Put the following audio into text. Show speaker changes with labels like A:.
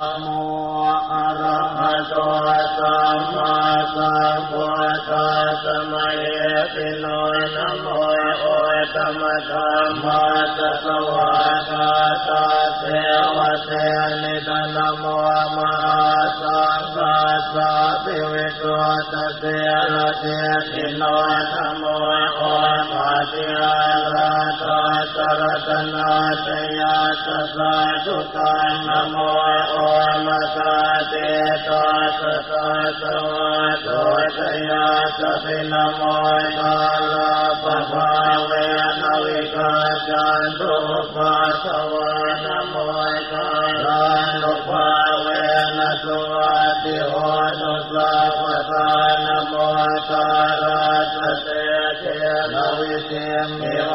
A: นะโมอะระหะโตสัมมาสัมพุทธัสสะมะเยติโนนะโมโอตมะธัมมาสสวะกาตาเทวะเทนิตนะโมมหาสังฆาสะภิวิโกตเตระเทติโนนะโม ระตนาตยาสสะสุตังนโมโอมาตาเตตาสสะสวะโตตยาสพินะโมตาลาปะภาเวนะวิกาจันตุภาสสวะนโมตาลานุภาเวนะสวัสดิโหตุสัพพทานโมตาราสเตเทนวิเทมิโอ